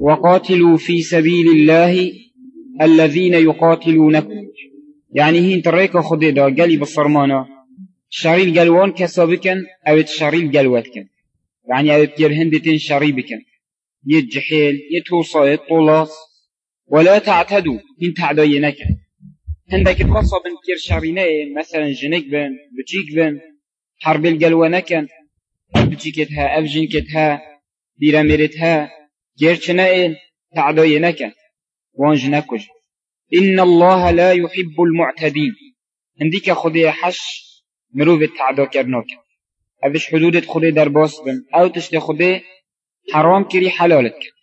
وقاتلوا في سبيل الله الذين يقاتلونكم. يعني هين تريك خدي دا قالي بصرمانا شريل قلوان كسابكن أو شريل قلواتكن يعني أو تجر هندتين شري بكن. يجحيل يتوصى يطولاص ولا تعتدوا هين تعدينك هندك تقصى بن كير شرينين مثلا جنك بن بتشيك بن حرب القلوانكن بتشيكتها أفجنكتها بيراميرتها. جيرشنائن تعدينك وانجنكج إن الله لا يحب المعتدين. عندك خدي حش مروف التعدو كرنوك. أبش حدود خدي در بن. أو تشتي خدي حرام كري حلالك